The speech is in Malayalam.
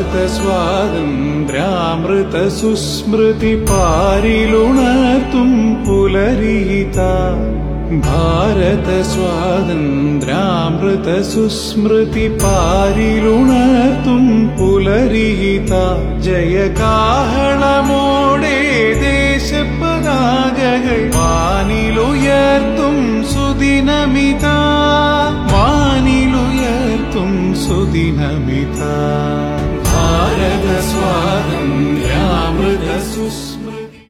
ഭാരത സ്വാതന്ത്ര്യാമൃത സുസ്മൃതി പാരിലുണർത്തും പുലരീത ഭാരത സ്വാതന്ത്ര്യാമൃത സുസ്മൃതി പാരിലുണർത്തും പുലരീത ജയകാഹളമോടെ ദേശപ്പതാകകൾ വാനിലുയർത്തും സുദിനമിത വാനിലുയർത്തും സുദിനമിത സ്മൃതി